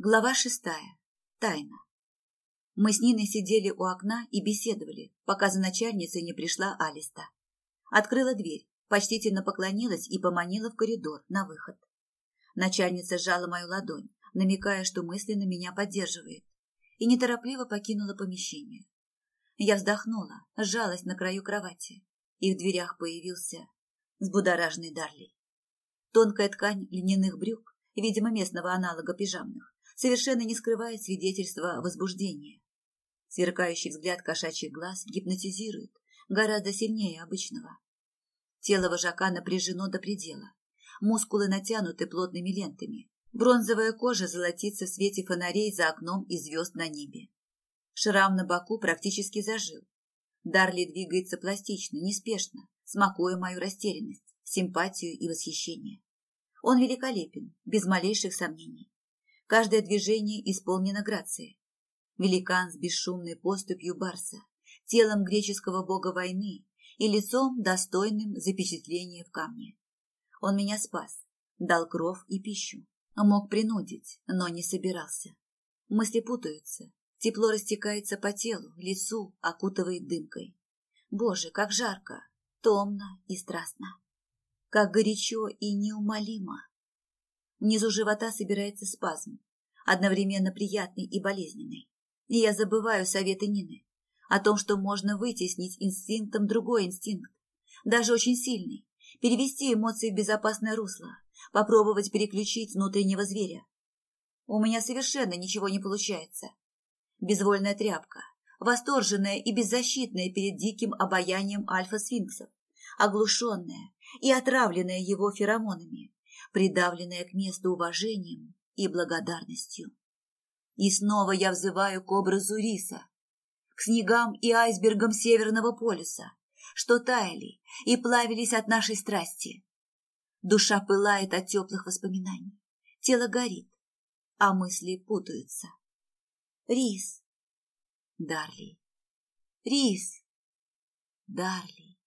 Глава шестая. Тайна. Мы с Ниной сидели у окна и беседовали, пока за начальницей не пришла Алиста. Открыла дверь, почтительно поклонилась и поманила в коридор на выход. Начальница сжала мою ладонь, намекая, что мысленно меня поддерживает, и неторопливо покинула помещение. Я вздохнула, сжалась на краю кровати, и в дверях появился взбудораженный Дарли. Тонкая ткань льняных брюк, видимо, местного аналога пижамных, совершенно не скрывает свидетельства возбуждения. Сверкающий взгляд кошачьих глаз гипнотизирует гораздо сильнее обычного. Тело вожака напряжено до предела. Мускулы натянуты плотными лентами. Бронзовая кожа золотится в свете фонарей за окном и звезд на небе. Шрам на боку практически зажил. Дарли двигается пластично, неспешно, смакуя мою растерянность, симпатию и восхищение. Он великолепен, без малейших сомнений. Каждое движение исполнено грацией. Великан с бесшумной поступью барса, телом греческого бога войны и лицом, достойным запечатления в камне. Он меня спас, дал кров и пищу. Мог принудить, но не собирался. Мысли путаются, тепло растекается по телу, лицу окутывает дымкой. Боже, как жарко, томно и страстно. Как горячо и неумолимо. Внизу живота собирается спазм, одновременно приятный и болезненный. И я забываю советы Нины о том, что можно вытеснить инстинктом другой инстинкт, даже очень сильный, перевести эмоции в безопасное русло, попробовать переключить внутреннего зверя. У меня совершенно ничего не получается. Безвольная тряпка, восторженная и беззащитная перед диким обаянием альфа-сфинксов, оглушенная и отравленная его феромонами, придавленная к месту уважением и благодарностью. И снова я взываю к образу риса, к снегам и айсбергам Северного полюса, что таяли и плавились от нашей страсти. Душа пылает от теплых воспоминаний, тело горит, а мысли путаются. Рис, Дарли, Рис, Дарли.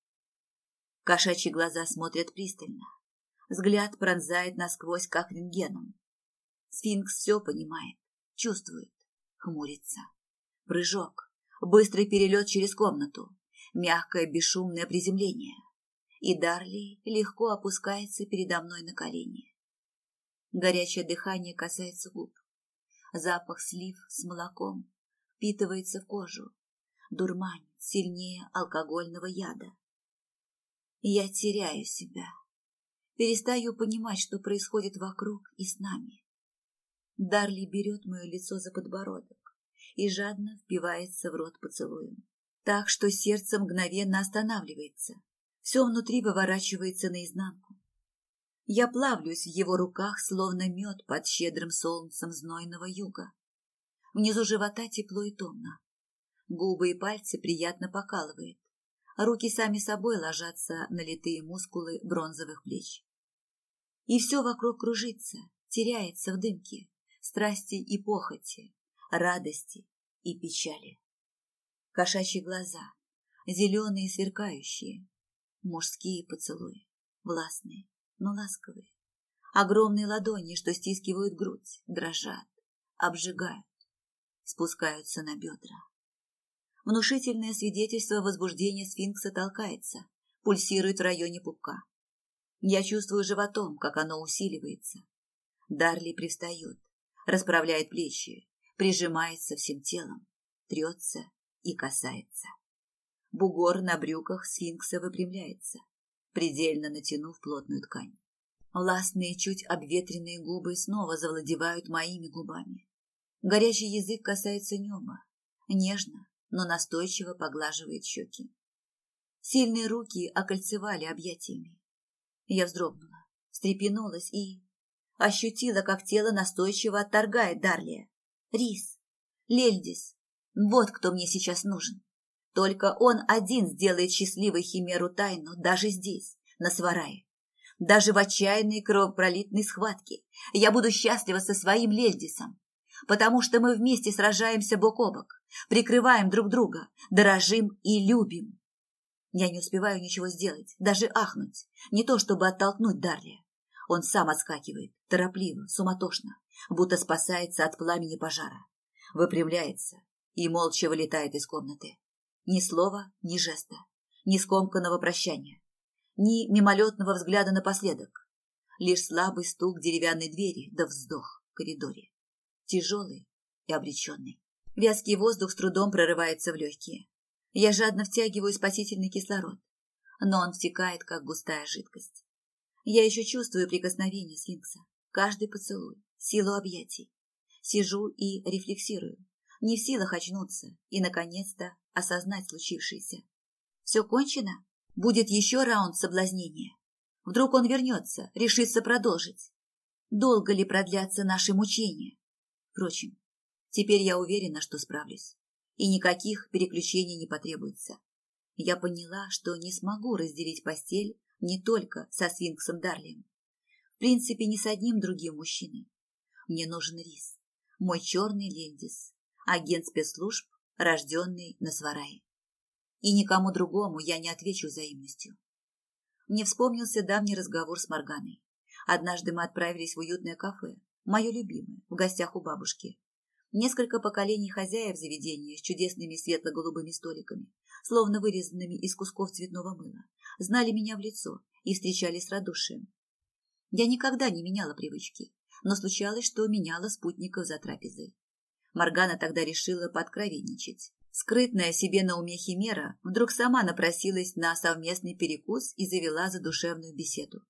Кошачьи глаза смотрят пристально, Взгляд пронзает насквозь, как рентгеном. Сфинкс все понимает, чувствует, хмурится. Прыжок, быстрый перелет через комнату, мягкое бесшумное приземление. И Дарли легко опускается передо мной на колени. Горячее дыхание касается губ. Запах слив с молоком впитывается в кожу, дурманит сильнее алкогольного яда. Я теряю себя Перестаю понимать, что происходит вокруг и с нами. Дарли берет мое лицо за подбородок и жадно впивается в рот поцелуем. Так что сердце мгновенно останавливается. Все внутри выворачивается наизнанку. Я плавлюсь в его руках, словно мед под щедрым солнцем знойного юга. Внизу живота тепло и томно. Губы и пальцы приятно покалывает. Руки сами собой ложатся на литые мускулы бронзовых плеч и все вокруг кружится, теряется в дымке, страсти и похоти, радости и печали. Кошачьи глаза, зеленые сверкающие, мужские поцелуи, властные, но ласковые, огромные ладони, что стискивают грудь, дрожат, обжигают, спускаются на бедра. Внушительное свидетельство возбуждения сфинкса толкается, пульсирует в районе пупка. Я чувствую животом, как оно усиливается. Дарли привстает, расправляет плечи, прижимается всем телом, трется и касается. Бугор на брюках сфинкса выпрямляется, предельно натянув плотную ткань. Властные, чуть обветренные губы снова завладевают моими губами. Горячий язык касается неба, нежно, но настойчиво поглаживает щеки. Сильные руки окольцевали объятиями. Я вздрогнула, встрепенулась и... Ощутила, как тело настойчиво отторгает Дарлия. Рис, Лельдис, вот кто мне сейчас нужен. Только он один сделает счастливой химеру тайну даже здесь, на Сварае. Даже в отчаянной кровопролитной схватке я буду счастлива со своим Лельдисом, потому что мы вместе сражаемся бок о бок, прикрываем друг друга, дорожим и любим. Я не успеваю ничего сделать, даже ахнуть. Не то, чтобы оттолкнуть Дарли. Он сам отскакивает, торопливо, суматошно, будто спасается от пламени пожара. Выпрямляется и молча вылетает из комнаты. Ни слова, ни жеста, ни скомканного прощания, ни мимолетного взгляда напоследок. Лишь слабый стук деревянной двери да вздох в коридоре. Тяжелый и обреченный. Вязкий воздух с трудом прорывается в легкие. Я жадно втягиваю спасительный кислород, но он втекает, как густая жидкость. Я еще чувствую прикосновение сфинкса, каждый поцелуй, силу объятий. Сижу и рефлексирую, не в силах очнуться и, наконец-то, осознать случившееся. Все кончено? Будет еще раунд соблазнения? Вдруг он вернется, решится продолжить? Долго ли продлятся наши мучения? Впрочем, теперь я уверена, что справлюсь, и никаких переключений не потребуется. Я поняла, что не смогу разделить постель не только со свинксом Дарлием. В принципе, ни с одним другим мужчиной. Мне нужен рис, мой черный лендис, агент спецслужб, рожденный на Сварае. И никому другому я не отвечу взаимностью. Мне вспомнился давний разговор с Морганой. Однажды мы отправились в уютное кафе, мое любимое, в гостях у бабушки. Несколько поколений хозяев заведения с чудесными светло-голубыми столиками, словно вырезанными из кусков цветного мыла, знали меня в лицо и встречали с радушием. Я никогда не меняла привычки, но случалось, что меняла спутников за трапезой. Моргана тогда решила подкровенничать. Скрытная себе на уме химера вдруг сама напросилась на совместный перекус и завела задушевную беседу.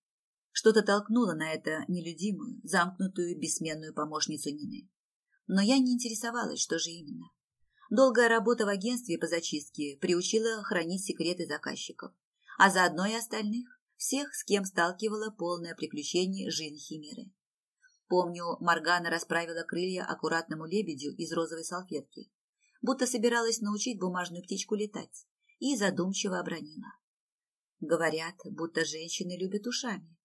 Что-то толкнуло на это нелюдимую, замкнутую, бессменную помощницу Нины. Но я не интересовалась, что же именно. Долгая работа в агентстве по зачистке приучила хранить секреты заказчиков, а заодно и остальных, всех, с кем сталкивала полное приключение жизнь химеры. Помню, Моргана расправила крылья аккуратному лебедю из розовой салфетки, будто собиралась научить бумажную птичку летать, и задумчиво обронила. Говорят, будто женщины любят ушами.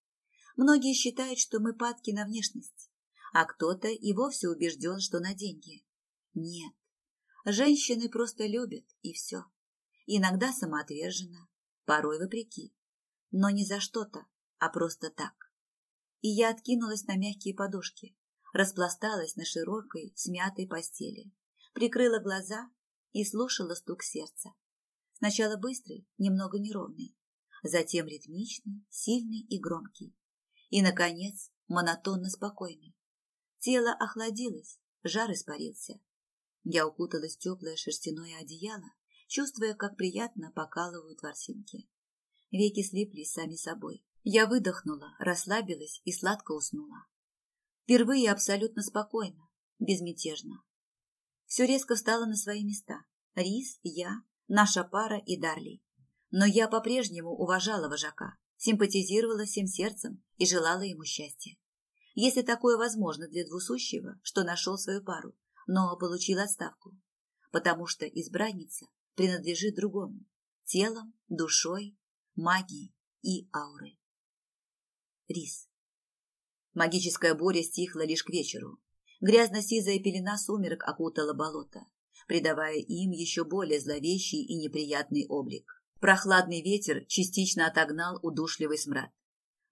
Многие считают, что мы падки на внешность, а кто-то и вовсе убежден, что на деньги. Нет, женщины просто любят, и все. Иногда самоотверженно, порой вопреки, но не за что-то, а просто так и я откинулась на мягкие подушки, распласталась на широкой, смятой постели, прикрыла глаза и слушала стук сердца. Сначала быстрый, немного неровный, затем ритмичный, сильный и громкий, и, наконец, монотонно спокойный. Тело охладилось, жар испарился. Я укуталась в теплое шерстяное одеяло, чувствуя, как приятно покалывают ворсинки. Веки слиплись сами собой, я выдохнула, расслабилась и сладко уснула. Впервые абсолютно спокойно, безмятежно. Все резко встало на свои места. Рис, я, наша пара и Дарли. Но я по-прежнему уважала вожака, симпатизировала всем сердцем и желала ему счастья. Если такое возможно для двусущего, что нашел свою пару, но получил отставку. Потому что избранница принадлежит другому. Телом, душой, магией и аурой. Рис. Магическая буря стихла лишь к вечеру. Грязно-сизая пелена сумерок окутала болото, придавая им еще более зловещий и неприятный облик. Прохладный ветер частично отогнал удушливый смрад.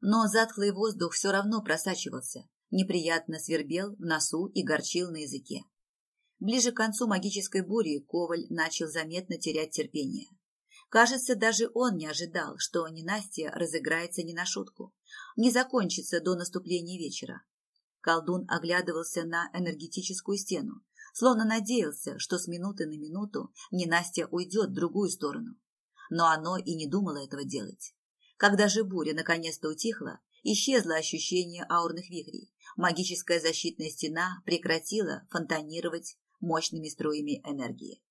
Но затхлый воздух все равно просачивался, неприятно свербел в носу и горчил на языке. Ближе к концу магической бури Коваль начал заметно терять терпение. Кажется, даже он не ожидал, что ненастье разыграется не на шутку, не закончится до наступления вечера. Колдун оглядывался на энергетическую стену, словно надеялся, что с минуты на минуту ненастье уйдет в другую сторону. Но оно и не думало этого делать. Когда же буря наконец-то утихла, исчезло ощущение аурных вихрей. Магическая защитная стена прекратила фонтанировать мощными струями энергии.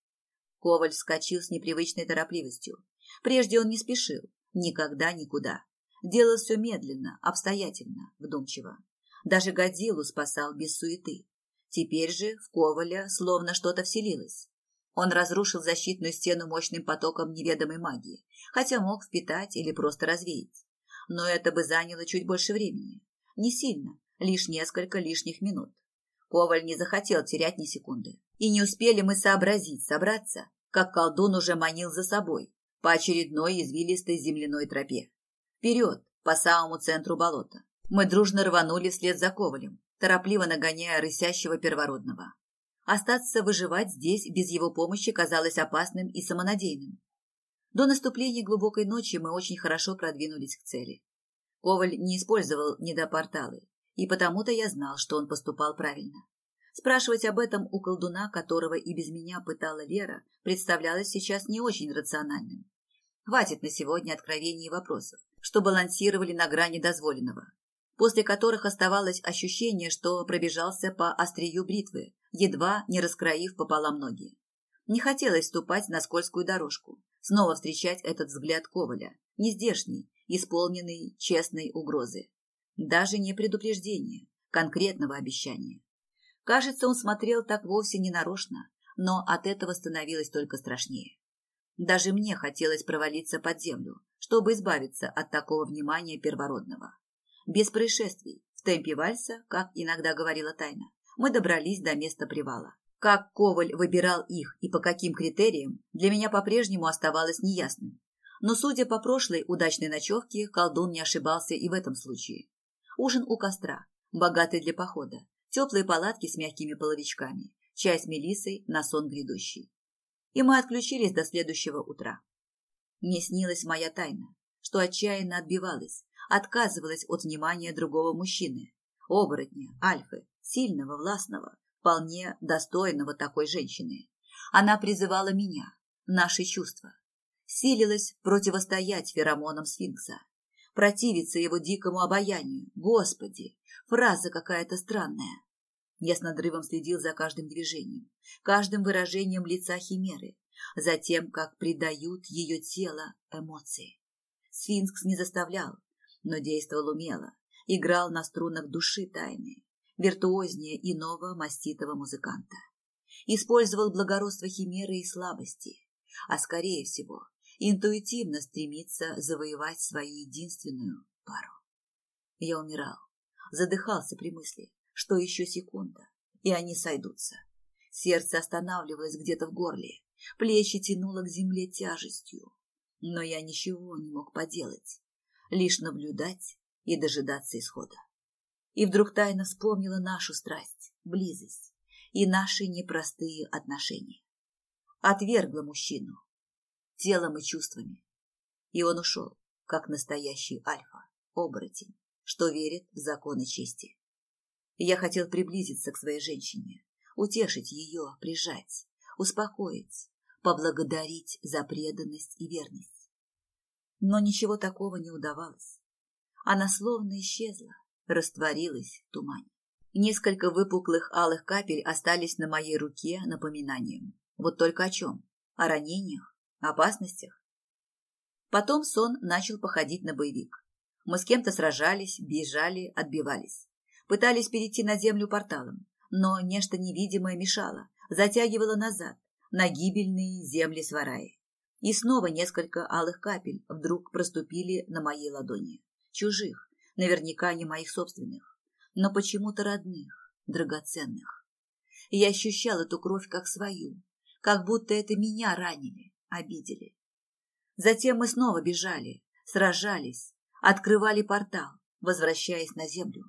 Коваль вскочил с непривычной торопливостью. Прежде он не спешил, никогда никуда. Делал все медленно, обстоятельно, вдумчиво. Даже Годзиллу спасал без суеты. Теперь же в Коваля словно что-то вселилось. Он разрушил защитную стену мощным потоком неведомой магии, хотя мог впитать или просто развеять. Но это бы заняло чуть больше времени. Не сильно, лишь несколько лишних минут. Коваль не захотел терять ни секунды. И не успели мы сообразить, собраться, как колдун уже манил за собой по очередной извилистой земляной тропе. Вперед, по самому центру болота. Мы дружно рванули вслед за Ковалем, торопливо нагоняя рысящего первородного. Остаться выживать здесь без его помощи казалось опасным и самонадеянным. До наступления глубокой ночи мы очень хорошо продвинулись к цели. Коваль не использовал недопорталы, и потому-то я знал, что он поступал правильно. Спрашивать об этом у колдуна, которого и без меня пытала Лера, представлялось сейчас не очень рациональным. Хватит на сегодня откровений и вопросов, что балансировали на грани дозволенного, после которых оставалось ощущение, что пробежался по острию бритвы, едва не раскроив пополам ноги. Не хотелось ступать на скользкую дорожку, снова встречать этот взгляд Коваля, нездешний, исполненный честной угрозы. Даже не предупреждения, конкретного обещания. Кажется, он смотрел так вовсе не нарочно, но от этого становилось только страшнее. Даже мне хотелось провалиться под землю, чтобы избавиться от такого внимания первородного. Без происшествий, в темпе вальса, как иногда говорила Тайна, мы добрались до места привала. Как Коваль выбирал их и по каким критериям, для меня по-прежнему оставалось неясным. Но, судя по прошлой удачной ночевке, колдун не ошибался и в этом случае. Ужин у костра, богатый для похода, теплые палатки с мягкими половичками, чай с мелиссой на сон грядущий. И мы отключились до следующего утра. Мне снилась моя тайна, что отчаянно отбивалась, отказывалась от внимания другого мужчины, оборотня, альфы, сильного, властного, вполне достойного такой женщины. Она призывала меня, наши чувства, силилась противостоять феромонам сфинкса, противиться его дикому обаянию. Господи, фраза какая-то странная. Я с надрывом следил за каждым движением, каждым выражением лица химеры, за тем, как придают ее тело эмоции. Сфинкс не заставлял, но действовал умело, играл на струнах души тайны, виртуознее иного маститого музыканта. Использовал благородство химеры и слабости, а, скорее всего, интуитивно стремится завоевать свою единственную пару. Я умирал, задыхался при мысли, что еще секунда, и они сойдутся. Сердце останавливалось где-то в горле, плечи тянуло к земле тяжестью, но я ничего не мог поделать, лишь наблюдать и дожидаться исхода. И вдруг тайно вспомнила нашу страсть, близость и наши непростые отношения. Отвергла мужчину, телом и чувствами. И он ушел, как настоящий альфа, оборотень, что верит в законы чести. Я хотел приблизиться к своей женщине, утешить ее, прижать, успокоить, поблагодарить за преданность и верность. Но ничего такого не удавалось. Она словно исчезла, растворилась в тумане. Несколько выпуклых алых капель остались на моей руке напоминанием. Вот только о чем? О ранениях? Опасностях? Потом сон начал походить на боевик. Мы с кем-то сражались, бежали, отбивались. Пытались перейти на землю порталом, но нечто невидимое мешало, затягивало назад, на гибельные земли свараи. И снова несколько алых капель вдруг проступили на моей ладони. Чужих, наверняка не моих собственных, но почему-то родных, драгоценных. Я ощущал эту кровь как свою, как будто это меня ранили, обидели. Затем мы снова бежали, сражались, открывали портал, возвращаясь на землю.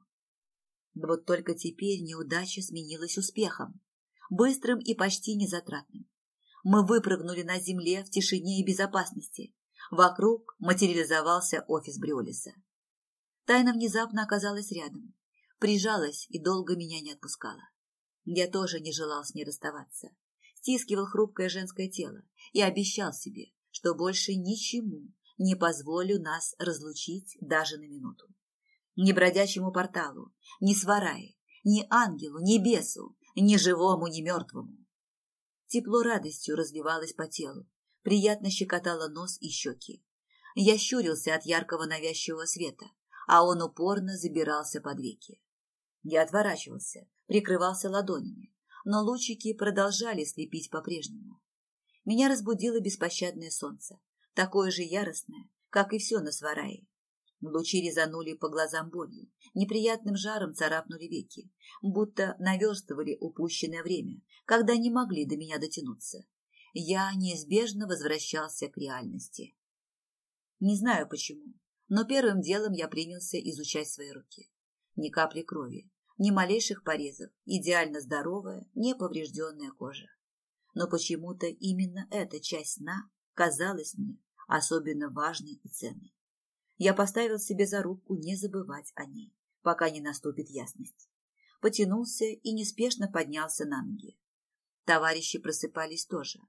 Вот только теперь неудача сменилась успехом, быстрым и почти незатратным. Мы выпрыгнули на земле в тишине и безопасности. Вокруг материализовался офис Бриолиса. Тайна внезапно оказалась рядом, прижалась и долго меня не отпускала. Я тоже не желал с ней расставаться. Стискивал хрупкое женское тело и обещал себе, что больше ничему не позволю нас разлучить даже на минуту. Ни бродячему порталу, ни сварае, ни ангелу, ни бесу, ни живому, ни мертвому. Тепло радостью разливалось по телу, приятно щекотало нос и щеки. Я щурился от яркого навязчивого света, а он упорно забирался под веки. Я отворачивался, прикрывался ладонями, но лучики продолжали слепить по-прежнему. Меня разбудило беспощадное солнце, такое же яростное, как и все на сварае. Лучи резанули по глазам болью, неприятным жаром царапнули веки, будто наверстывали упущенное время, когда не могли до меня дотянуться. Я неизбежно возвращался к реальности. Не знаю почему, но первым делом я принялся изучать свои руки. Ни капли крови, ни малейших порезов, идеально здоровая, неповрежденная кожа. Но почему-то именно эта часть сна казалась мне особенно важной и ценной. Я поставил себе зарубку не забывать о ней, пока не наступит ясность. Потянулся и неспешно поднялся на ноги. Товарищи просыпались тоже.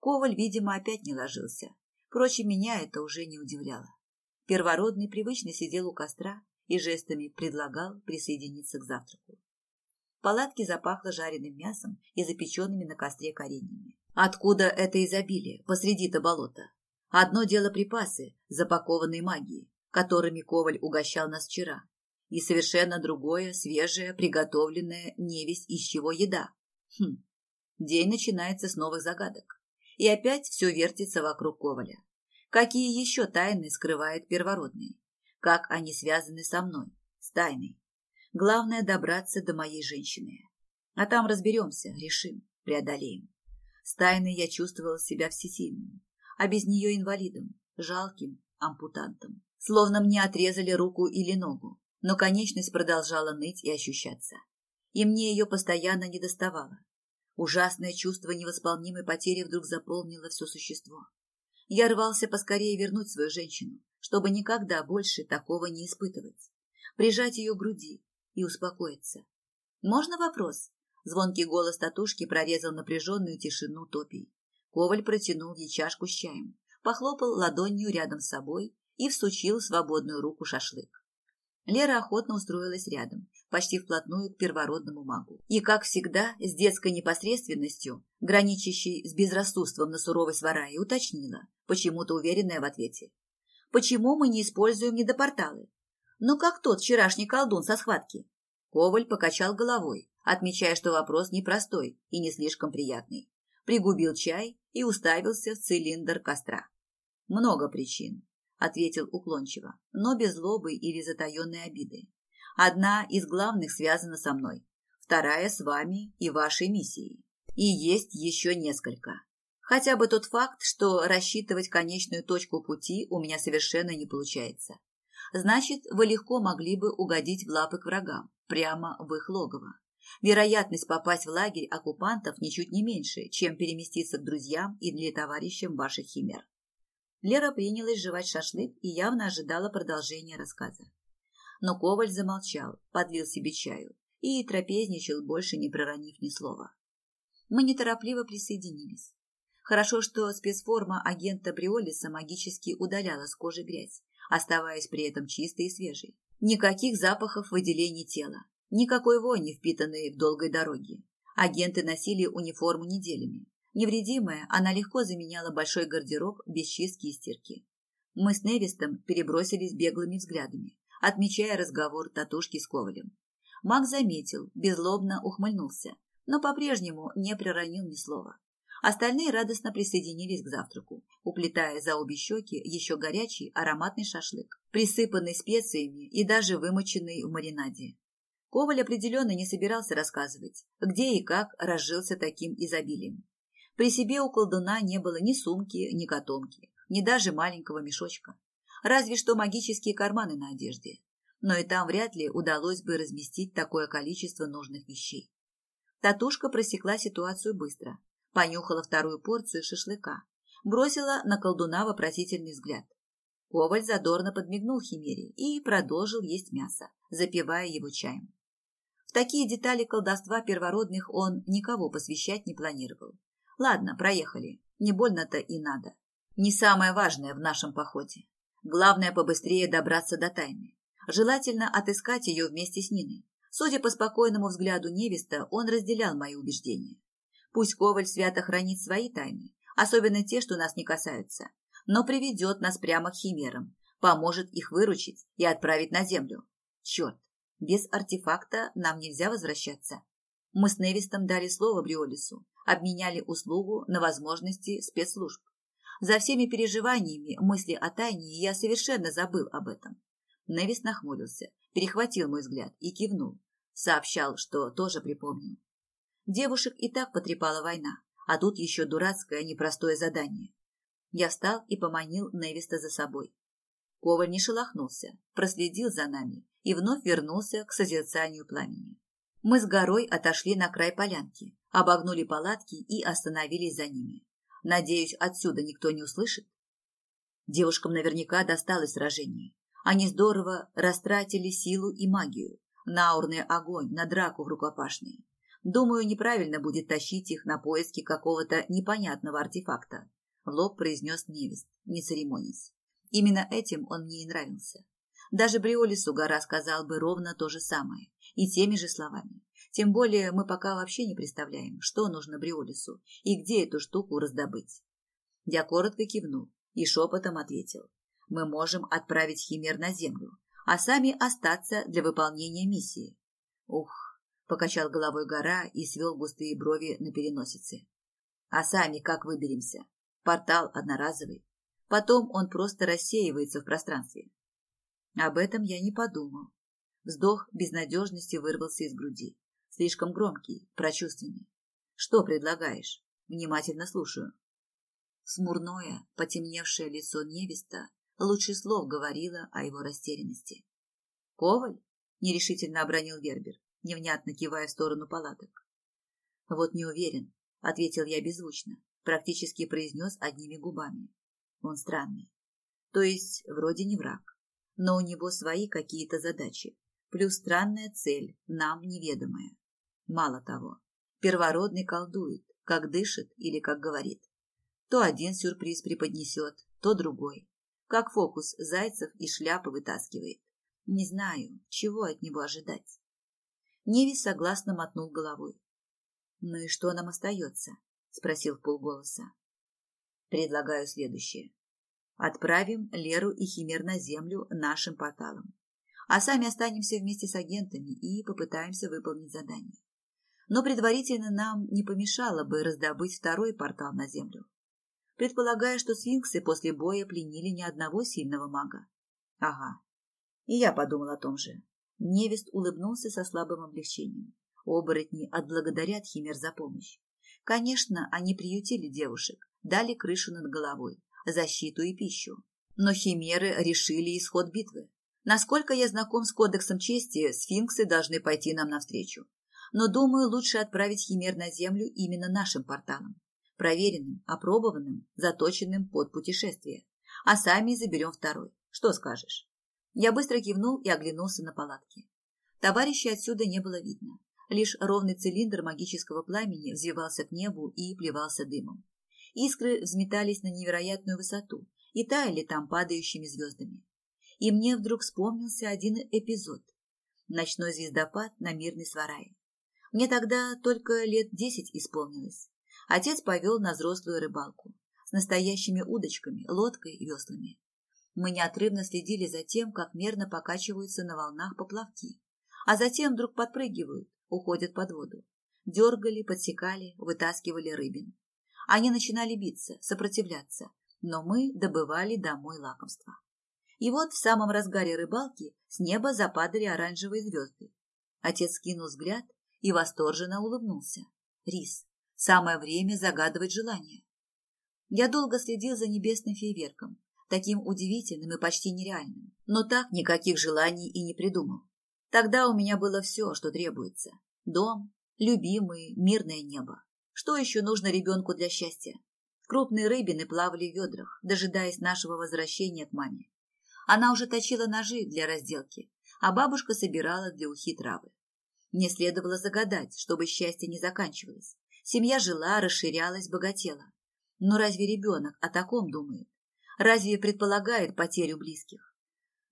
Коваль, видимо, опять не ложился. Впрочем, меня это уже не удивляло. Первородный привычно сидел у костра и жестами предлагал присоединиться к завтраку. В палатке запахло жареным мясом и запеченными на костре кореньями. Откуда это изобилие посреди-то болота? Одно дело припасы, запакованные магией, которыми Коваль угощал нас вчера, и совершенно другое, свежее, приготовленное, невесть из чего еда. Хм, день начинается с новых загадок. И опять все вертится вокруг Коваля. Какие еще тайны скрывает первородный? Как они связаны со мной, с тайной? Главное добраться до моей женщины. А там разберемся, решим, преодолеем. С тайной я чувствовала себя всесильным, а без нее инвалидом, жалким ампутантом. Словно мне отрезали руку или ногу, но конечность продолжала ныть и ощущаться. И мне ее постоянно не доставало. Ужасное чувство невосполнимой потери вдруг заполнило все существо. Я рвался поскорее вернуть свою женщину, чтобы никогда больше такого не испытывать. Прижать ее к груди и успокоиться. «Можно вопрос?» Звонкий голос татушки прорезал напряженную тишину топий. Коваль протянул ей чашку с чаем, похлопал ладонью рядом с собой и всучил свободную руку шашлык. Лера охотно устроилась рядом, почти вплотную к первородному магу. И, как всегда, с детской непосредственностью, граничащей с безрассудством на суровой сварае, уточнила, почему-то уверенная в ответе. «Почему мы не используем недопорталы? Ну, как тот вчерашний колдун со схватки?» Коваль покачал головой, отмечая, что вопрос непростой и не слишком приятный. Пригубил чай и уставился в цилиндр костра. Много причин, ответил уклончиво, но без злобы или затаенной обиды. Одна из главных связана со мной, вторая с вами и вашей миссией. И есть еще несколько. Хотя бы тот факт, что рассчитывать конечную точку пути у меня совершенно не получается. Значит, вы легко могли бы угодить в лапы к врагам, прямо в их логово. Вероятность попасть в лагерь оккупантов ничуть не меньше, чем переместиться к друзьям и для товарищам ваших химер. Лера принялась жевать шашлык и явно ожидала продолжения рассказа. Но Коваль замолчал, подлил себе чаю и трапезничал, больше не проронив ни слова. Мы неторопливо присоединились. Хорошо, что спецформа агента Бриолиса магически удаляла с кожи грязь, оставаясь при этом чистой и свежей. Никаких запахов выделений тела, никакой вони, впитанной в долгой дороге. Агенты носили униформу неделями, Невредимая, она легко заменяла большой гардероб без чистки и стирки. Мы с Невистом перебросились беглыми взглядами, отмечая разговор татушки с Ковалем. Маг заметил, беззлобно ухмыльнулся, но по-прежнему не проронил ни слова. Остальные радостно присоединились к завтраку, уплетая за обе щеки еще горячий ароматный шашлык, присыпанный специями и даже вымоченный в маринаде. Коваль определенно не собирался рассказывать, где и как разжился таким изобилием. При себе у колдуна не было ни сумки, ни котомки, ни даже маленького мешочка. Разве что магические карманы на одежде. Но и там вряд ли удалось бы разместить такое количество нужных вещей. Татушка просекла ситуацию быстро. Понюхала вторую порцию шашлыка. Бросила на колдуна вопросительный взгляд. Коваль задорно подмигнул Химере и продолжил есть мясо, запивая его чаем. В такие детали колдовства первородных он никого посвящать не планировал. Ладно, проехали. Не больно-то и надо. Не самое важное в нашем походе. Главное побыстрее добраться до тайны. Желательно отыскать ее вместе с Ниной. Судя по спокойному взгляду невеста, он разделял мои убеждения. Пусть Коваль свято хранит свои тайны, особенно те, что нас не касаются, но приведет нас прямо к химерам, поможет их выручить и отправить на землю. Черт, без артефакта нам нельзя возвращаться. Мы с Невистом дали слово Бриолису, обменяли услугу на возможности спецслужб. За всеми переживаниями, мысли о тайне я совершенно забыл об этом. Невис нахмурился, перехватил мой взгляд и кивнул. Сообщал, что тоже припомнил. Девушек и так потрепала война, а тут еще дурацкое непростое задание. Я встал и поманил Невиста за собой. Коваль не шелохнулся, проследил за нами и вновь вернулся к созерцанию пламени. Мы с горой отошли на край полянки, обогнули палатки и остановились за ними. Надеюсь, отсюда никто не услышит. Девушкам наверняка досталось сражение. Они здорово растратили силу и магию, на аурный огонь, на драку в рукопашные. Думаю, неправильно будет тащить их на поиски какого-то непонятного артефакта. В лоб произнес Невест, не церемонясь. Именно этим он мне и нравился. Даже Бриолису гора сказал бы ровно то же самое, и теми же словами. Тем более мы пока вообще не представляем, что нужно Бриолису и где эту штуку раздобыть. Я коротко кивнул и шепотом ответил. Мы можем отправить Химер на Землю, а сами остаться для выполнения миссии. Ух, покачал головой гора и свел густые брови на переносице. А сами как выберемся? Портал одноразовый. Потом он просто рассеивается в пространстве. Об этом я не подумал. Вздох безнадежности вырвался из груди. Слишком громкий, прочувственный. Что предлагаешь? Внимательно слушаю. Смурное, потемневшее лицо невеста лучше слов говорило о его растерянности. «Коваль?» — нерешительно обронил Вербер, невнятно кивая в сторону палаток. «Вот не уверен», — ответил я беззвучно, практически произнес одними губами. Он странный. То есть, вроде не враг, но у него свои какие-то задачи, плюс странная цель, нам неведомая. Мало того, первородный колдует, как дышит или как говорит. То один сюрприз преподнесет, то другой. Как фокус зайцев и шляпы вытаскивает. Не знаю, чего от него ожидать. Невис согласно мотнул головой. «Ну и что нам остается?» — спросил в полголоса. «Предлагаю следующее. Отправим Леру и Химер на Землю нашим порталом, а сами останемся вместе с агентами и попытаемся выполнить задание. Но предварительно нам не помешало бы раздобыть второй портал на Землю. Предполагая, что сфинксы после боя пленили ни одного сильного мага. Ага. И я подумал о том же. Невест улыбнулся со слабым облегчением. Оборотни отблагодарят Химер за помощь. Конечно, они приютили девушек, дали крышу над головой, защиту и пищу. Но химеры решили исход битвы. Насколько я знаком с кодексом чести, сфинксы должны пойти нам навстречу. Но думаю, лучше отправить химер на землю именно нашим порталом. Проверенным, опробованным, заточенным под путешествие. А сами заберем второй. Что скажешь? Я быстро кивнул и оглянулся на палатки. Товарищей отсюда не было видно. Лишь ровный цилиндр магического пламени взвивался к небу и плевался дымом. Искры взметались на невероятную высоту и таяли там падающими звездами. И мне вдруг вспомнился один эпизод. Ночной звездопад на мирной сварае. Мне тогда только лет десять исполнилось. Отец повел на взрослую рыбалку с настоящими удочками, лодкой и веслами. Мы неотрывно следили за тем, как мерно покачиваются на волнах поплавки, а затем вдруг подпрыгивают, уходят под воду. Дергали, подсекали, вытаскивали рыбин. Они начинали биться, сопротивляться, но мы добывали домой лакомство. И вот в самом разгаре рыбалки с неба западали оранжевые звезды. Отец скинул взгляд и восторженно улыбнулся. Рис. Самое время загадывать желание. Я долго следил за небесным фейерверком, таким удивительным и почти нереальным. Но так никаких желаний и не придумал. Тогда у меня было все, что требуется. Дом, любимый, мирное небо. Что еще нужно ребенку для счастья? Крупные рыбины плавали в ведрах, дожидаясь нашего возвращения к маме. Она уже точила ножи для разделки, а бабушка собирала для ухи травы. Мне следовало загадать, чтобы счастье не заканчивалось. Семья жила, расширялась, богатела. Но разве ребенок о таком думает? разве предполагает потерю близких?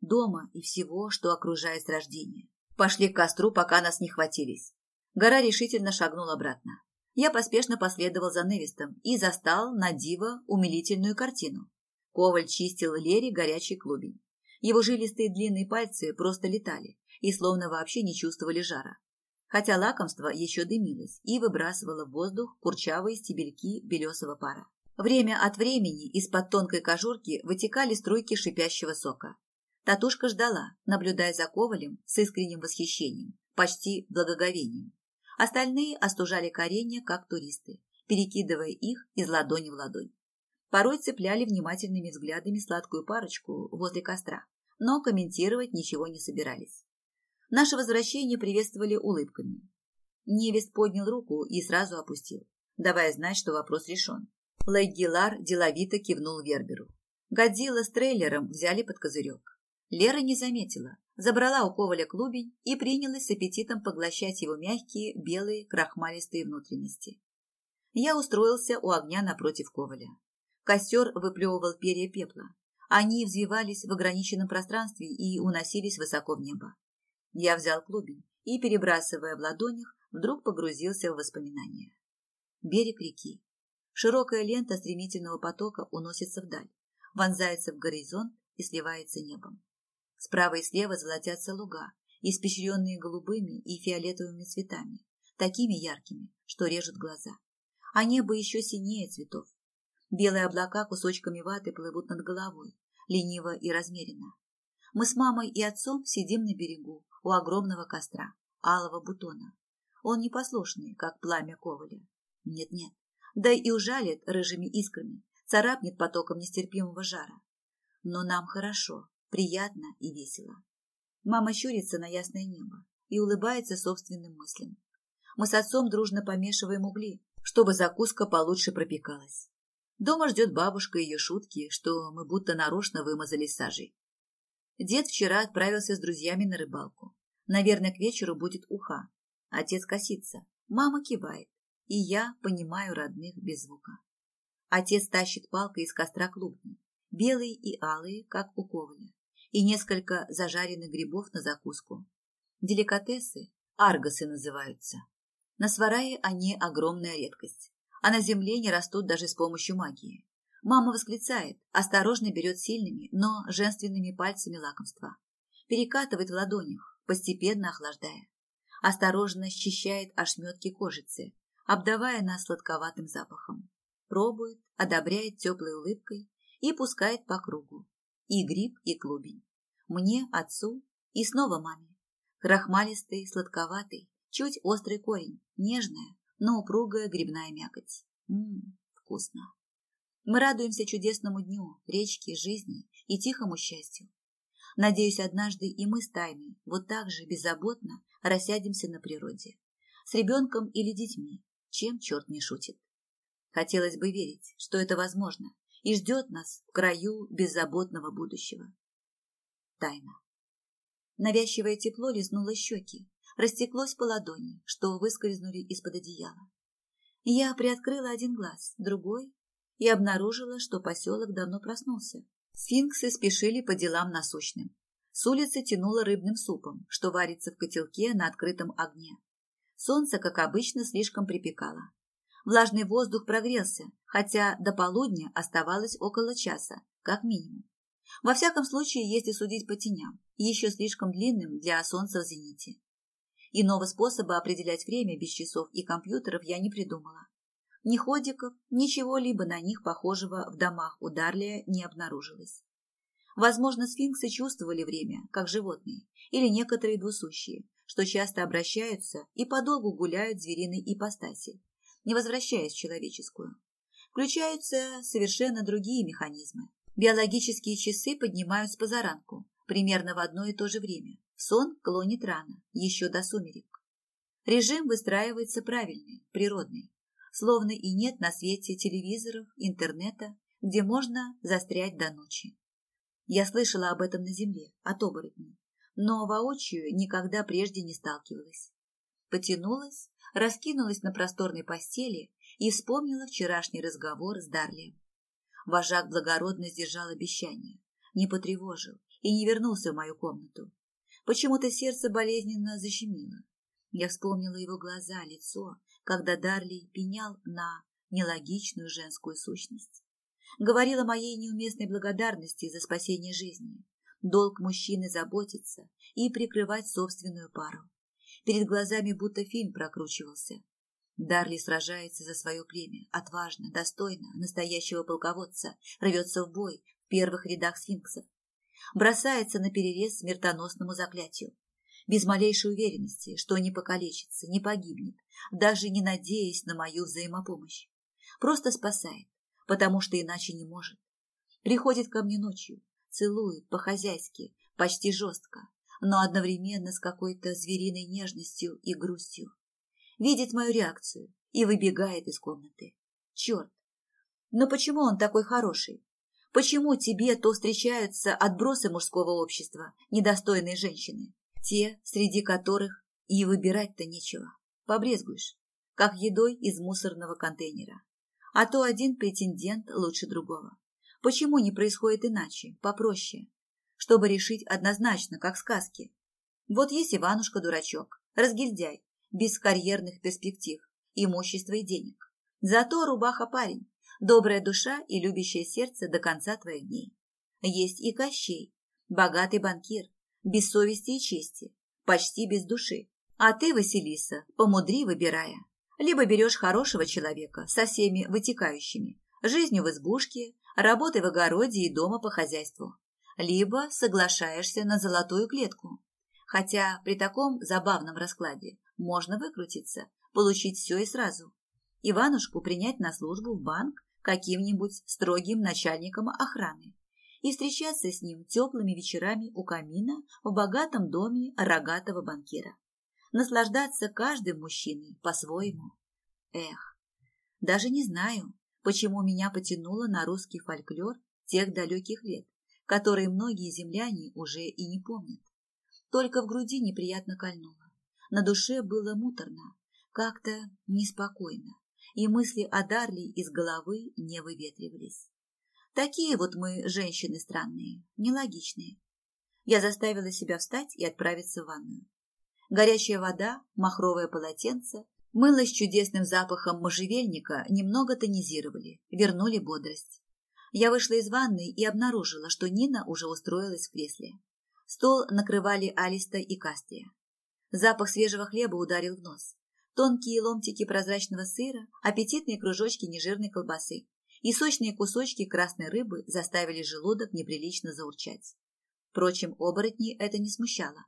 Дома и всего, что окружает с рождения. Пошли к костру, пока нас не хватились. Гора решительно шагнул обратно. Я поспешно последовал за Невистом и застал на диво умилительную картину. Коваль чистил Лере горячий клубень. Его жилистые длинные пальцы просто летали и словно вообще не чувствовали жара. Хотя лакомство еще дымилось и выбрасывало в воздух курчавые стебельки белесого пара. Время от времени из-под тонкой кожурки вытекали струйки шипящего сока. Татушка ждала, наблюдая за Ковалем с искренним восхищением, почти благоговением. Остальные остужали коренья, как туристы, перекидывая их из ладони в ладонь. Порой цепляли внимательными взглядами сладкую парочку возле костра, но комментировать ничего не собирались. Наше возвращение приветствовали улыбками. Невест поднял руку и сразу опустил, давая знать, что вопрос решен. Гилар деловито кивнул Верберу. Годзилла с трейлером взяли под козырек. Лера не заметила, забрала у Коваля клубень и принялась с аппетитом поглощать его мягкие, белые, крахмалистые внутренности. Я устроился у огня напротив Коваля. Костер выплевывал перья пепла. Они взвивались в ограниченном пространстве и уносились высоко в небо. Я взял клубень и, перебрасывая в ладонях, вдруг погрузился в воспоминания. Берег реки. Широкая лента стремительного потока уносится вдаль, вонзается в горизонт и сливается небом. Справа и слева золотятся луга, испещренные голубыми и фиолетовыми цветами, такими яркими, что режут глаза. А небо еще синее цветов. Белые облака кусочками ваты плывут над головой, лениво и размеренно. Мы с мамой и отцом сидим на берегу у огромного костра, алого бутона. Он непослушный, как пламя коваля. Нет-нет, да и ужалит рыжими искрами, царапнет потоком нестерпимого жара. Но нам хорошо, приятно и весело. Мама щурится на ясное небо и улыбается собственным мыслям. Мы с отцом дружно помешиваем угли, чтобы закуска получше пропекалась. Дома ждет бабушка ее шутки, что мы будто нарочно вымазали сажей. Дед вчера отправился с друзьями на рыбалку. Наверное, к вечеру будет уха. Отец косится, мама кивает, и я понимаю родных без звука. Отец тащит палкой из костра клубни, белые и алые, как у коваля и несколько зажаренных грибов на закуску. Деликатесы, аргосы называются. На сварае они огромная редкость, а на земле не растут даже с помощью магии. Мама восклицает, осторожно берет сильными, но женственными пальцами лакомства. Перекатывает в ладонях, постепенно охлаждая. Осторожно счищает ошметки кожицы, обдавая нас сладковатым запахом. Пробует, одобряет теплой улыбкой и пускает по кругу, и гриб, и клубень. Мне, отцу и снова маме. Крахмалистый, сладковатый, чуть острый корень, нежная, но упругая грибная мякоть. Ммм, вкусно. Мы радуемся чудесному дню, речке, жизни и тихому счастью. Надеюсь, однажды и мы с Тайной вот так же беззаботно рассядемся на природе. С ребенком или детьми, чем черт не шутит. Хотелось бы верить, что это возможно, и ждет нас в краю беззаботного будущего. Тайна. Навязчивое тепло лизнуло щеки, растеклось по ладони, что выскользнули из-под одеяла. Я приоткрыла один глаз, другой, и обнаружила, что поселок давно проснулся. Сфинксы спешили по делам насущным. С улицы тянуло рыбным супом, что варится в котелке на открытом огне. Солнце, как обычно, слишком припекало. Влажный воздух прогрелся, хотя до полудня оставалось около часа, как минимум. Во всяком случае, если судить по теням, еще слишком длинным для солнца в зените. Иного способа определять время без часов и компьютеров я не придумала. Ни ходиков, ничего-либо на них похожего в домах у Дарлия не обнаружилось. Возможно, сфинксы чувствовали время, как животные, или некоторые двусущие, что часто обращаются и подолгу гуляют в звериной ипостаси, не возвращаясь в человеческую. Включаются совершенно другие механизмы. Биологические часы поднимают с позаранку, примерно в одно и то же время. Сон клонит рано, еще до сумерек. Режим выстраивается правильный, природный. Словно и нет на свете телевизоров, интернета, где можно застрять до ночи. Я слышала об этом на земле, от оборотней, но воочию никогда прежде не сталкивалась. Потянулась раскинулась на просторной постели и вспомнила вчерашний разговор с Дарлием. Вожак благородно сдержал обещание, не потревожил и не вернулся в мою комнату. Почему-то сердце болезненно защемило. Я вспомнила его глаза, лицо, когда Дарли пенял на нелогичную женскую сущность. Говорила моей неуместной благодарности за спасение жизни. Долг мужчины заботиться и прикрывать собственную пару. Перед глазами будто фильм прокручивался. Дарли сражается за свое племя, отважно, достойно, настоящего полководца, рвется в бой в первых рядах сфинксов. Бросается на перерез смертоносному заклятию. Без малейшей уверенности, что не покалечится, не погибнет, даже не надеясь на мою взаимопомощь. Просто спасает, потому что иначе не может. Приходит ко мне ночью, целует по-хозяйски, почти жестко, но одновременно с какой-то звериной нежностью и грустью. Видит мою реакцию и выбегает из комнаты. Черт! Но почему он такой хороший? Почему тебе то встречаются отбросы мужского общества, недостойные женщины, те, среди которых и выбирать-то нечего? Побрезгуешь, как едой из мусорного контейнера. А то один претендент лучше другого. Почему не происходит иначе, попроще? Чтобы решить однозначно, как в сказке. Вот есть Иванушка-дурачок, разгильдяй, без карьерных перспектив, имущества и денег. Зато рубаха парень, добрая душа и любящее сердце до конца твоих дней. Есть и Кощей, богатый банкир, без совести и чести, почти без души. А ты, Василиса, помудри выбирая. Либо берешь хорошего человека со всеми вытекающими, жизнью в избушке, работой в огороде и дома по хозяйству. Либо соглашаешься на золотую клетку. Хотя при таком забавном раскладе можно выкрутиться, получить все и сразу. Иванушку принять на службу в банк каким-нибудь строгим начальником охраны и встречаться с ним теплыми вечерами у камина в богатом доме рогатого банкира. Наслаждаться каждым мужчиной по-своему. Эх, даже не знаю, почему меня потянуло на русский фольклор тех далеких лет, которые многие земляне уже и не помнят. Только в груди неприятно кольнуло. На душе было муторно, как-то неспокойно, и мысли о Дарли из головы не выветривались. Такие вот мы, женщины странные, нелогичные. Я заставила себя встать и отправиться в ванную. Горячая вода, махровое полотенце, мыло с чудесным запахом можжевельника немного тонизировали, вернули бодрость. Я вышла из ванной и обнаружила, что Нина уже устроилась в кресле. Стол накрывали Алиста и Кастрия. Запах свежего хлеба ударил в нос. Тонкие ломтики прозрачного сыра, аппетитные кружочки нежирной колбасы и сочные кусочки красной рыбы заставили желудок неприлично заурчать. Впрочем, оборотни это не смущало.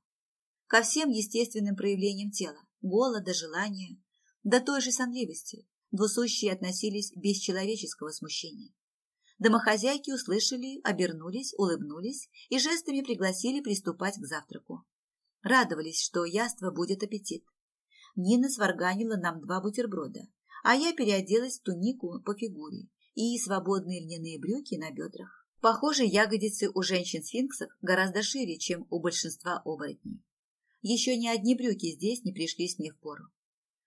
Ко всем естественным проявлениям тела, голода, желания, до той же сонливости, двусущие относились без человеческого смущения. Домохозяйки услышали, обернулись, улыбнулись и жестами пригласили приступать к завтраку. Радовались, что яство будет аппетит. Нина сварганила нам два бутерброда, а я переоделась в тунику по фигуре и свободные льняные брюки на бедрах. Похоже, ягодицы у женщин-сфинксов гораздо шире, чем у большинства оборотней. Еще ни одни брюки здесь не пришлись мне в пору.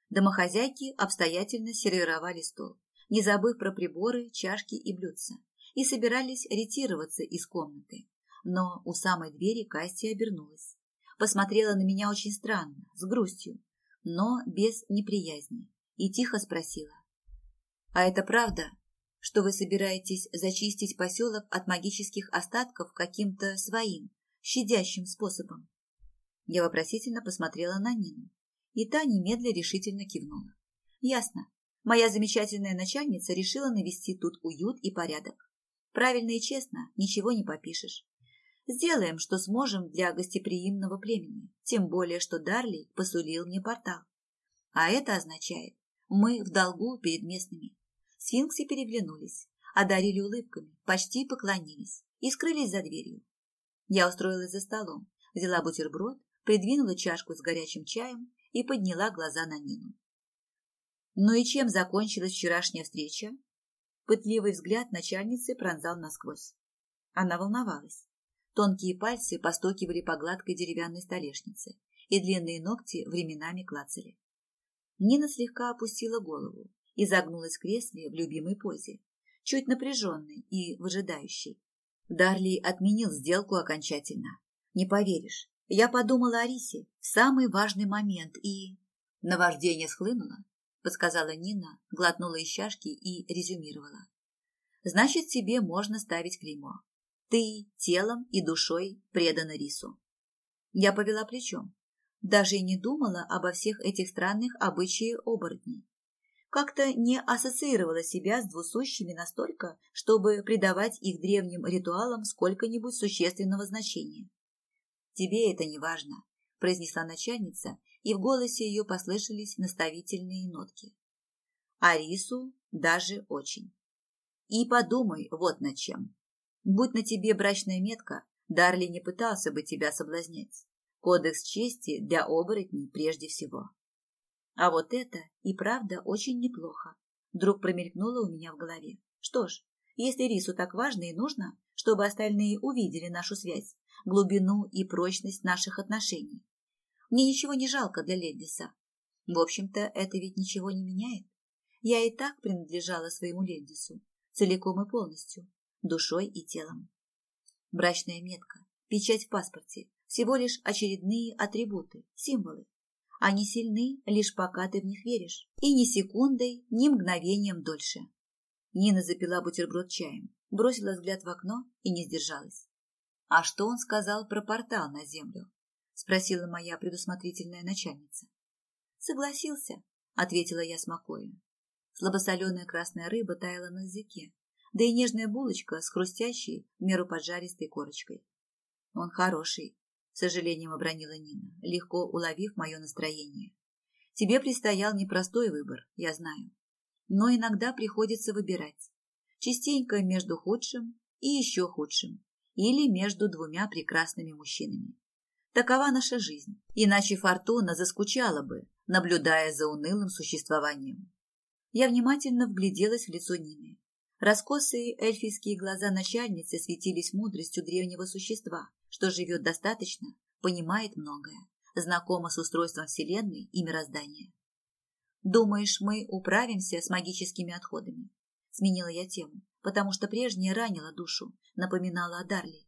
Домохозяйки обстоятельно сервировали стол, не забыв про приборы, чашки и блюдца, и собирались ретироваться из комнаты. Но у самой двери Кастя обернулась посмотрела на меня очень странно, с грустью, но без неприязни, и тихо спросила. «А это правда, что вы собираетесь зачистить поселок от магических остатков каким-то своим, щадящим способом?» Я вопросительно посмотрела на Нину, и та немедля решительно кивнула. «Ясно. Моя замечательная начальница решила навести тут уют и порядок. Правильно и честно, ничего не попишешь. Сделаем, что сможем для гостеприимного племени, тем более, что Дарли посулил мне портал. А это означает, мы в долгу перед местными. Сфинксы переглянулись, одарили улыбками, почти поклонились и скрылись за дверью. Я устроилась за столом, взяла бутерброд, придвинула чашку с горячим чаем и подняла глаза на Нину. Ну и чем закончилась вчерашняя встреча? Пытливый взгляд начальницы пронзал насквозь. Она волновалась. Тонкие пальцы постукивали по гладкой деревянной столешнице, и длинные ногти временами клацали. Нина слегка опустила голову и загнулась в кресле в любимой позе, чуть напряженной и выжидающей. Дарли отменил сделку окончательно. Не поверишь, я подумала о Рисе в самый важный момент и... Наваждение схлынуло, подсказала Нина, глотнула из чашки и резюмировала. Значит, тебе можно ставить клеймо. Ты телом и душой предана рису. Я повела плечом. Даже и не думала обо всех этих странных обычаях оборотней. Как-то не ассоциировала себя с двусущими настолько, чтобы придавать их древним ритуалам сколько-нибудь существенного значения. «Тебе это не важно», – произнесла начальница, и в голосе ее послышались наставительные нотки. А рису даже очень. И подумай вот над чем. Будь на тебе брачная метка, Дарли не пытался бы тебя соблазнять. Кодекс чести для оборотней прежде всего. А вот это и правда очень неплохо. Вдруг промелькнуло у меня в голове. Что ж, если Рису так важно и нужно, чтобы остальные увидели нашу связь, глубину и прочность наших отношений. Мне ничего не жалко для Ледиса. В общем-то, это ведь ничего не меняет. Я и так принадлежала своему Ледису, целиком и полностью, душой и телом. Брачная метка, печать в паспорте, всего лишь очередные атрибуты, символы. Они сильны, лишь пока ты в них веришь, и ни секундой, ни мгновением дольше. Нина запила бутерброд чаем, бросила взгляд в окно и не сдержалась. «А что он сказал про портал на землю?» – спросила моя предусмотрительная начальница. «Согласился», – ответила я смакуя. Слабосоленая красная рыба таяла на языке, да и нежная булочка с хрустящей, меру поджаристой корочкой. «Он хороший», – с сожалением обронила Нина, легко уловив мое настроение. «Тебе предстоял непростой выбор, я знаю. Но иногда приходится выбирать. Частенько между худшим и еще худшим, или между двумя прекрасными мужчинами. Такова наша жизнь, иначе Фортуна заскучала бы, наблюдая за унылым существованием. Я внимательно вгляделась в лицо Нины. Раскосые эльфийские глаза начальницы светились мудростью древнего существа, что живет достаточно, понимает многое, знакомо с устройством Вселенной и мироздания. «Думаешь, мы управимся с магическими отходами?» Сменила я тему, потому что прежнее ранило душу, напоминала о Дарли.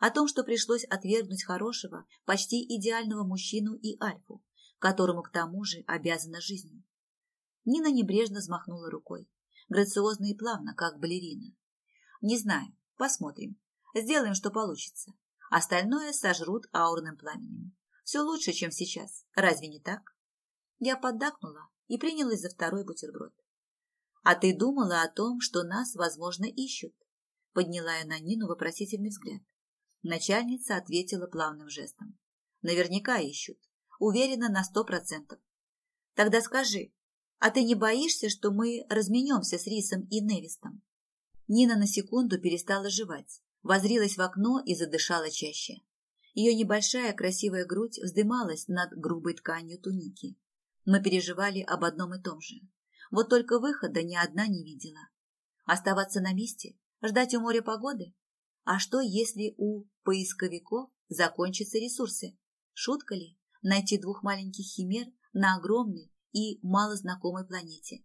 О том, что пришлось отвергнуть хорошего, почти идеального мужчину и Альфу, которому к тому же обязана жизнью. Нина небрежно взмахнула рукой, грациозно и плавно, как балерина. Не знаю, посмотрим. Сделаем, что получится. Остальное сожрут аурным пламенем. Все лучше, чем сейчас. Разве не так? Я поддакнула и принялась за второй бутерброд. А ты думала о том, что нас, возможно, ищут? Подняла я на Нину вопросительный взгляд. Начальница ответила плавным жестом. Наверняка ищут. Уверена на сто процентов. Тогда скажи, а ты не боишься, что мы разменемся с Рисом и Невистом? Нина на секунду перестала жевать, возрилась в окно и задышала чаще. Ее небольшая красивая грудь вздымалась над грубой тканью туники. Мы переживали об одном и том же. Вот только выхода ни одна не видела. Оставаться на месте? Ждать у моря погоды? А что, если у поисковиков закончатся ресурсы? Шутка ли? Найти двух маленьких химер на огромной, и малознакомой планете.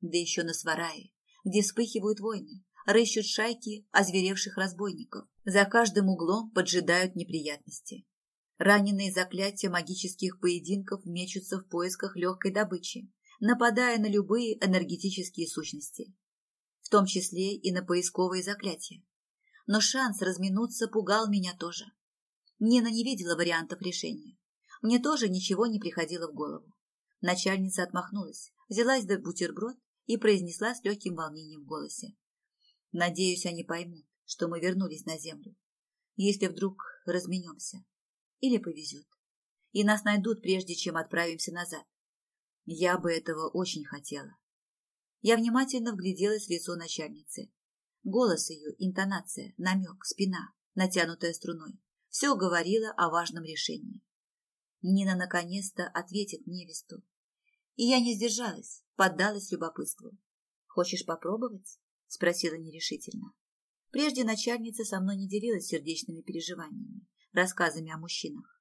Да еще на Сварае, где вспыхивают войны, рыщут шайки озверевших разбойников. За каждым углом поджидают неприятности. Раненые заклятия магических поединков мечутся в поисках легкой добычи, нападая на любые энергетические сущности, в том числе и на поисковые заклятия. Но шанс разминуться пугал меня тоже. Нина не видела вариантов решения. Мне тоже ничего не приходило в голову. Начальница отмахнулась, взялась до бутерброд и произнесла с легким волнением в голосе. Надеюсь, они поймут, что мы вернулись на землю. Если вдруг разменемся. Или повезет. И нас найдут, прежде чем отправимся назад. Я бы этого очень хотела. Я внимательно вгляделась в лицо начальницы. Голос ее, интонация, намек, спина, натянутая струной. Все говорило о важном решении. Нина наконец-то ответит невесту. И я не сдержалась, поддалась любопытству. «Хочешь попробовать?» – спросила нерешительно. Прежде начальница со мной не делилась сердечными переживаниями, рассказами о мужчинах.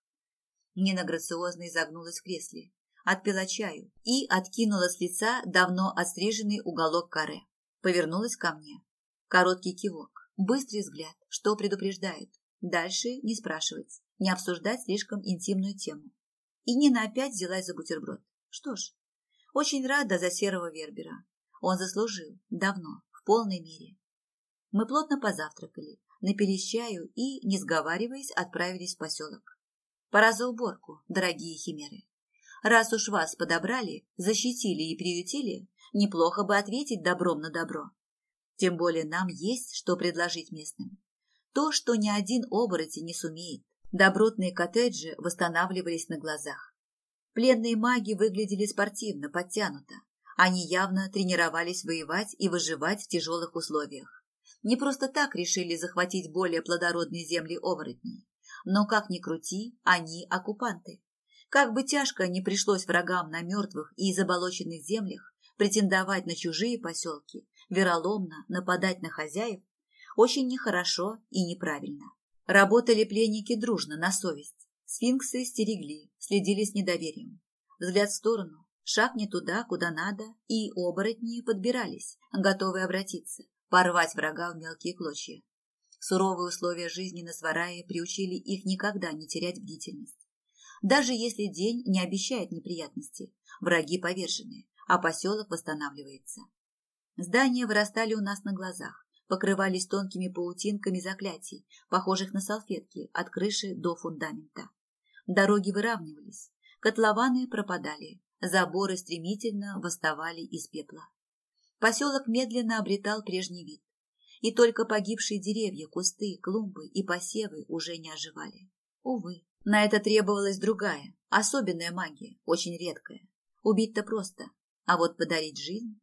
Нина грациозно изогнулась в кресле, отпила чаю и откинула с лица давно отстриженный уголок каре. Повернулась ко мне. Короткий кивок, быстрый взгляд, что предупреждает. Дальше не спрашивать, не обсуждать слишком интимную тему. И Нина опять взялась за бутерброд. Что ж, очень рада за серого Вербера. Он заслужил, давно, полной мере. Мы плотно позавтракали, напились чаю и, не сговариваясь, отправились в поселок. Пора за уборку, дорогие химеры. Раз уж вас подобрали, защитили и приютили, неплохо бы ответить добром на добро. Тем более нам есть что предложить местным. То, что ни один оборотень не сумеет. Добротные коттеджи восстанавливались на глазах. Пленные маги выглядели спортивно, подтянуто. Они явно тренировались воевать и выживать в тяжелых условиях. Не просто так решили захватить более плодородные земли оборотней. Но как ни крути, они оккупанты. Как бы тяжко ни пришлось врагам на мертвых и заболоченных землях претендовать на чужие поселки, вероломно нападать на хозяев, очень нехорошо и неправильно. Работали пленники дружно, на совесть. Сфинксы стерегли, следили с недоверием. Взгляд в сторону, шаг не туда, куда надо, и оборотни подбирались, готовые обратиться, порвать врага в мелкие клочья. Суровые условия жизни на Сварае приучили их никогда не терять бдительность. Даже если день не обещает неприятности, враги повержены, а поселок восстанавливается. Здания вырастали у нас на глазах, покрывались тонкими паутинками заклятий, похожих на салфетки от крыши до фундамента. Дороги выравнивались, котлованы пропадали, заборы стремительно восставали из пепла. Поселок медленно обретал прежний вид, и только погибшие деревья, кусты, клумбы и посевы уже не оживали. Увы, на это требовалась другая, особенная магия, очень редкая. Убить-то просто, а вот подарить жизнь...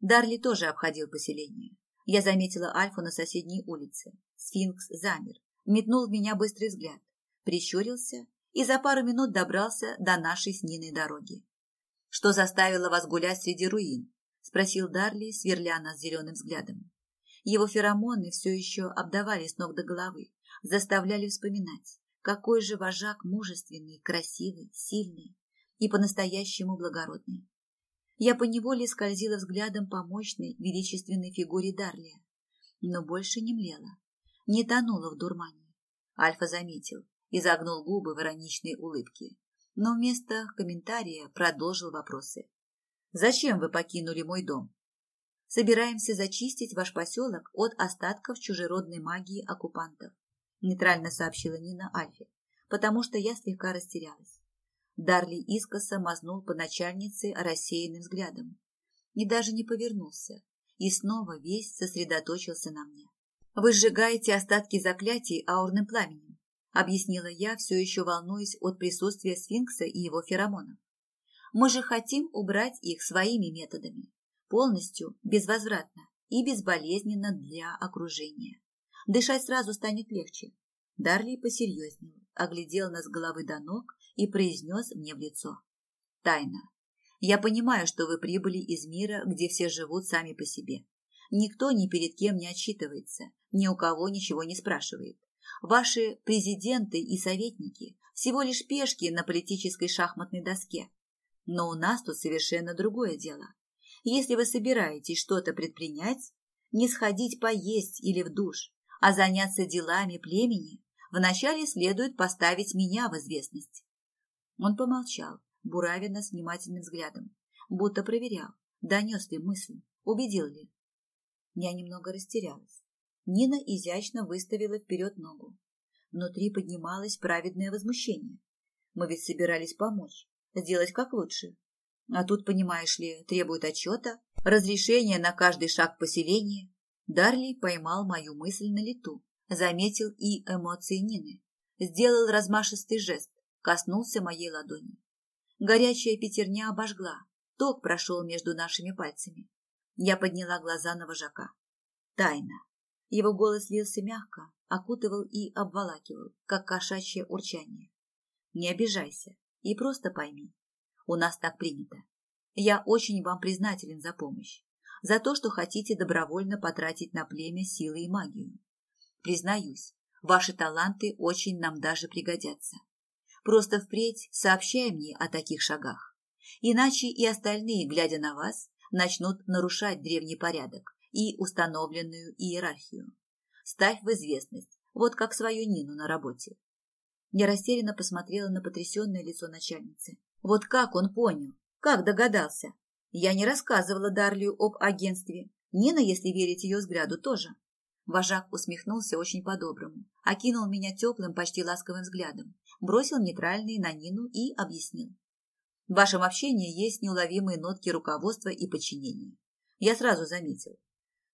Дарли тоже обходил поселение. Я заметила Альфу на соседней улице. Сфинкс замер, метнул в меня быстрый взгляд, прищурился и за пару минут добрался до нашей с Ниной дороги. «Что заставило вас гулять среди руин?» – спросил Дарли, сверля нас зеленым взглядом. Его феромоны все еще обдавали с ног до головы, заставляли вспоминать, какой же вожак мужественный, красивый, сильный и по-настоящему благородный. Я поневоле скользила взглядом по мощной, величественной фигуре Дарлия, но больше не млела, не тонула в дурмане. Альфа заметил и загнул губы в ироничной улыбке, но вместо комментария продолжил вопросы. «Зачем вы покинули мой дом?» собираемся зачистить ваш поселок от остатков чужеродной магии оккупантов», нейтрально сообщила Нина Альфе, потому что я слегка растерялась. Дарли искоса мазнул по начальнице рассеянным взглядом и даже не повернулся, и снова весь сосредоточился на мне. «Вы сжигаете остатки заклятий аурным пламенем», объяснила я, все еще волнуясь от присутствия сфинкса и его феромонов. «Мы же хотим убрать их своими методами полностью, безвозвратно и безболезненно для окружения. Дышать сразу станет легче. Дарли посерьезнел, оглядел нас с головы до ног и произнес мне в лицо. Тайна. Я понимаю, что вы прибыли из мира, где все живут сами по себе. Никто ни перед кем не отчитывается, ни у кого ничего не спрашивает. Ваши президенты и советники всего лишь пешки на политической шахматной доске. Но у нас тут совершенно другое дело. Если вы собираетесь что-то предпринять, не сходить поесть или в душ, а заняться делами племени, вначале следует поставить меня в известность. Он помолчал, буравя нас внимательным взглядом, будто проверял, донес ли мысль, убедил ли. Я немного растерялась. Нина изящно выставила вперед ногу. Внутри поднималось праведное возмущение. Мы ведь собирались помочь, сделать как лучше, а тут, понимаешь ли, требует отчета, разрешения на каждый шаг поселения. Дарли поймал мою мысль на лету, заметил и эмоции Нины. Сделал размашистый жест, коснулся моей ладони. Горячая пятерня обожгла, ток прошел между нашими пальцами. Я подняла глаза на вожака. Тайна. Его голос лился мягко, окутывал и обволакивал, как кошачье урчание. Не обижайся и просто пойми, у нас так принято. Я очень вам признателен за помощь, за то, что хотите добровольно потратить на племя силы и магию. Признаюсь, ваши таланты очень нам даже пригодятся. Просто впредь сообщай мне о таких шагах. Иначе и остальные, глядя на вас, начнут нарушать древний порядок и установленную иерархию. Ставь в известность, вот как свою Нину на работе. Я растерянно посмотрела на потрясенное лицо начальницы. Вот как он понял? Как догадался? Я не рассказывала Дарлию об агентстве. Нина, если верить ее взгляду, тоже. Вожак усмехнулся очень по-доброму, окинул меня теплым, почти ласковым взглядом, бросил нейтральные на Нину и объяснил. В вашем общении есть неуловимые нотки руководства и подчинения. Я сразу заметил.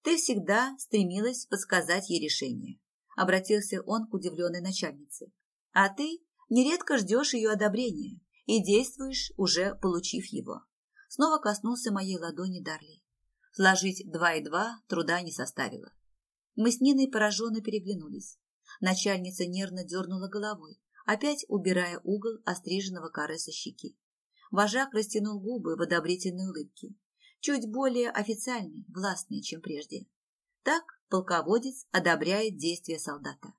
Ты всегда стремилась подсказать ей решение. Обратился он к удивленной начальнице. А ты нередко ждешь ее одобрения и действуешь, уже получив его. Снова коснулся моей ладони Дарли. Сложить два и два труда не составило. Мы с Ниной пораженно переглянулись. Начальница нервно дернула головой, опять убирая угол остриженного каре со щеки. Вожак растянул губы в одобрительной улыбке, чуть более официальный, властный, чем прежде. Так полководец одобряет действия солдата.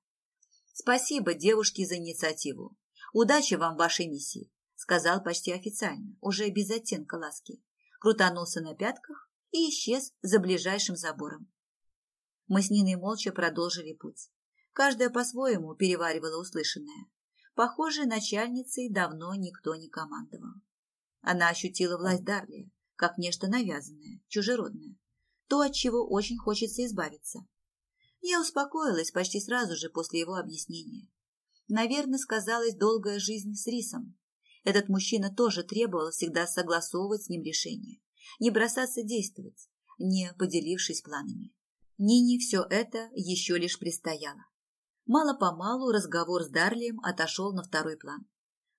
Спасибо девушке за инициативу. Удачи вам в вашей миссии, сказал почти официально, уже без оттенка ласки. Крутанулся на пятках и исчез за ближайшим забором. Мы с Ниной молча продолжили путь. Каждая по-своему переваривала услышанное. Похоже, начальницей давно никто не командовал. Она ощутила власть Дарли, как нечто навязанное, чужеродное, то, от чего очень хочется избавиться. Я успокоилась почти сразу же после его объяснения. Наверное, сказалась долгая жизнь с Рисом. Этот мужчина тоже требовал всегда согласовывать с ним решения, не бросаться действовать, не поделившись планами. Нине все это еще лишь предстояло. Мало-помалу разговор с Дарлием отошел на второй план.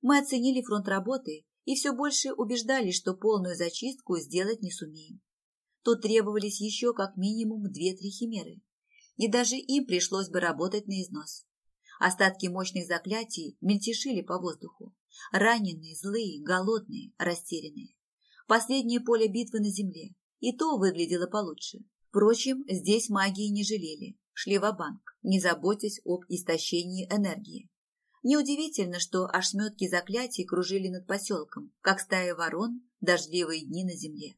Мы оценили фронт работы и все больше убеждались, что полную зачистку сделать не сумеем. Тут требовались еще как минимум две-три химеры, и даже им пришлось бы работать на износ. Остатки мощных заклятий мельтешили по воздуху. Раненые, злые, голодные, растерянные. Последнее поле битвы на земле. И то выглядело получше. Впрочем, здесь магии не жалели. Шли в банк не заботясь об истощении энергии. Неудивительно, что ошметки заклятий кружили над поселком, как стая ворон дождливые дни на земле.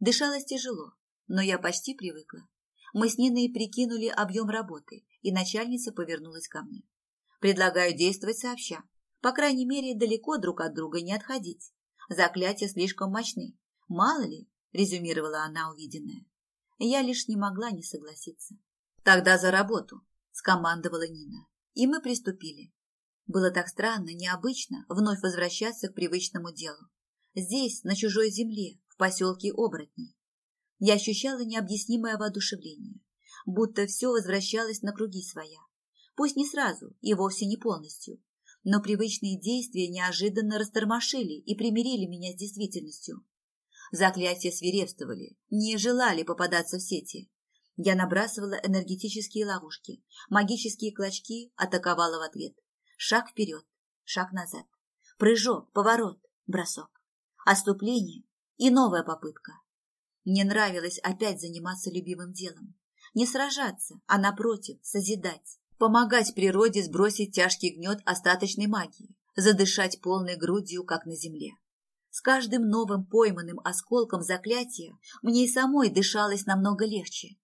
Дышалось тяжело, но я почти привыкла. Мы с Ниной прикинули объем работы, и начальница повернулась ко мне. Предлагаю действовать сообща. По крайней мере, далеко друг от друга не отходить. Заклятия слишком мощны. Мало ли, резюмировала она увиденное. Я лишь не могла не согласиться. Тогда за работу, скомандовала Нина. И мы приступили. Было так странно, необычно вновь возвращаться к привычному делу. Здесь, на чужой земле, в поселке Оборотней. Я ощущала необъяснимое воодушевление, будто все возвращалось на круги своя. Пусть не сразу и вовсе не полностью, но привычные действия неожиданно растормошили и примирили меня с действительностью. Заклятия свирепствовали, не желали попадаться в сети, я набрасывала энергетические ловушки, магические клочки атаковала в ответ. Шаг вперед, шаг назад. Прыжок, поворот, бросок. Оступление и новая попытка. Мне нравилось опять заниматься любимым делом. Не сражаться, а напротив, созидать. Помогать природе сбросить тяжкий гнет остаточной магии, задышать полной грудью, как на земле. С каждым новым пойманным осколком заклятия мне и самой дышалось намного легче.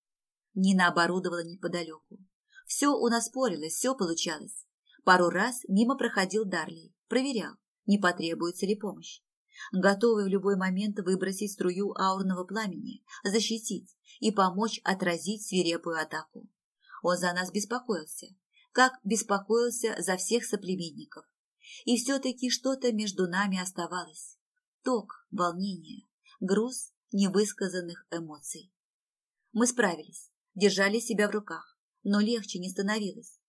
Нина оборудовала неподалеку. Все у нас спорилось, все получалось. Пару раз мимо проходил Дарли, проверял, не потребуется ли помощь. Готовый в любой момент выбросить струю аурного пламени, защитить и помочь отразить свирепую атаку. Он за нас беспокоился, как беспокоился за всех соплеменников. И все-таки что-то между нами оставалось. Ток, волнение, груз невысказанных эмоций. Мы справились держали себя в руках, но легче не становилось.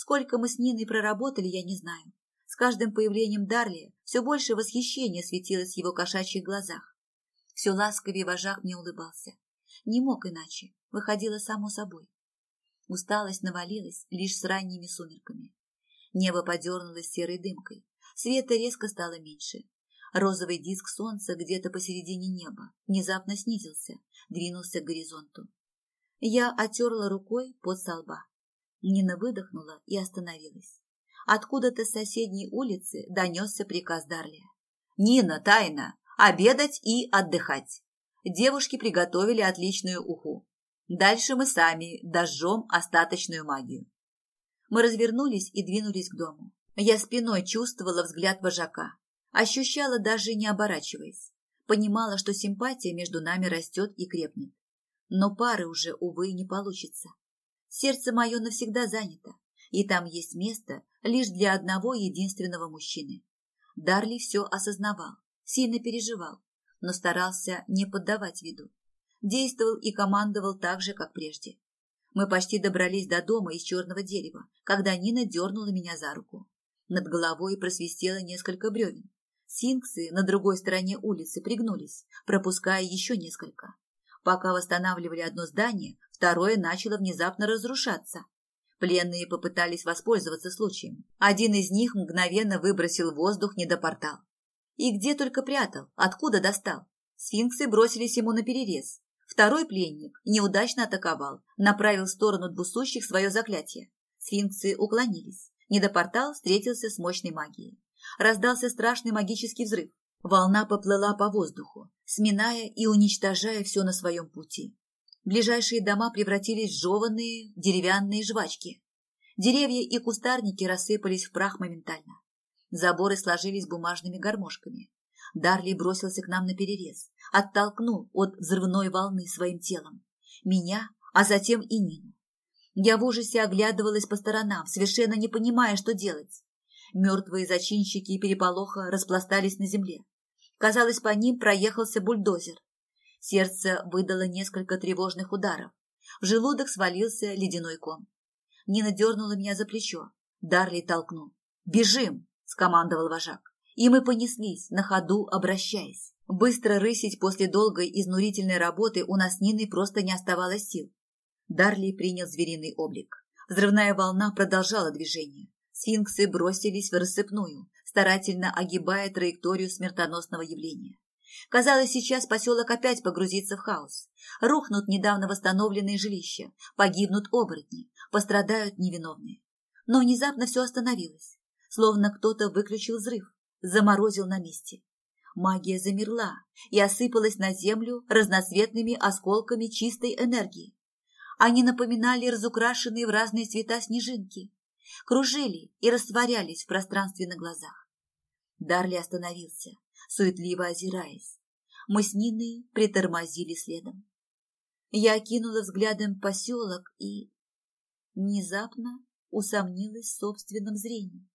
Сколько мы с Ниной проработали, я не знаю. С каждым появлением Дарли все больше восхищения светилось в его кошачьих глазах. Все ласковее вожак мне улыбался. Не мог иначе, выходило само собой. Усталость навалилась лишь с ранними сумерками. Небо подернулось серой дымкой, света резко стало меньше. Розовый диск солнца где-то посередине неба внезапно снизился, двинулся к горизонту. Я отерла рукой под со лба. Нина выдохнула и остановилась. Откуда-то с соседней улицы донесся приказ Дарли. «Нина, тайна! Обедать и отдыхать!» Девушки приготовили отличную уху. Дальше мы сами дожжем остаточную магию. Мы развернулись и двинулись к дому. Я спиной чувствовала взгляд вожака. Ощущала, даже не оборачиваясь. Понимала, что симпатия между нами растет и крепнет. Но пары уже, увы, не получится. Сердце мое навсегда занято, и там есть место лишь для одного единственного мужчины. Дарли все осознавал, сильно переживал, но старался не поддавать виду. Действовал и командовал так же, как прежде. Мы почти добрались до дома из черного дерева, когда Нина дернула меня за руку. Над головой просвистело несколько бревен. Синксы на другой стороне улицы пригнулись, пропуская еще несколько. Пока восстанавливали одно здание, второе начало внезапно разрушаться. Пленные попытались воспользоваться случаем. Один из них мгновенно выбросил в воздух недопортал. И где только прятал, откуда достал. Сфинксы бросились ему на перерез. Второй пленник неудачно атаковал, направил в сторону двусущих свое заклятие. Сфинксы уклонились. Недопортал встретился с мощной магией. Раздался страшный магический взрыв. Волна поплыла по воздуху, сминая и уничтожая все на своем пути. Ближайшие дома превратились в жеванные деревянные жвачки. Деревья и кустарники рассыпались в прах моментально. Заборы сложились бумажными гармошками. Дарли бросился к нам на перерез, оттолкнул от взрывной волны своим телом. Меня, а затем и Нину. Я в ужасе оглядывалась по сторонам, совершенно не понимая, что делать. Мертвые зачинщики и переполоха распластались на земле. Казалось, по ним проехался бульдозер. Сердце выдало несколько тревожных ударов. В желудок свалился ледяной ком. Нина дернула меня за плечо. Дарли толкнул. «Бежим!» – скомандовал вожак. И мы понеслись, на ходу обращаясь. Быстро рысить после долгой изнурительной работы у нас Нины просто не оставалось сил. Дарли принял звериный облик. Взрывная волна продолжала движение. Сфинксы бросились в рассыпную, старательно огибая траекторию смертоносного явления. Казалось, сейчас поселок опять погрузится в хаос. Рухнут недавно восстановленные жилища, погибнут оборотни, пострадают невиновные. Но внезапно все остановилось, словно кто-то выключил взрыв, заморозил на месте. Магия замерла и осыпалась на землю разноцветными осколками чистой энергии. Они напоминали разукрашенные в разные цвета снежинки, кружили и растворялись в пространстве на глазах. Дарли остановился, суетливо озираясь. Мы с Ниной притормозили следом. Я окинула взглядом поселок и... Внезапно усомнилась в собственном зрении.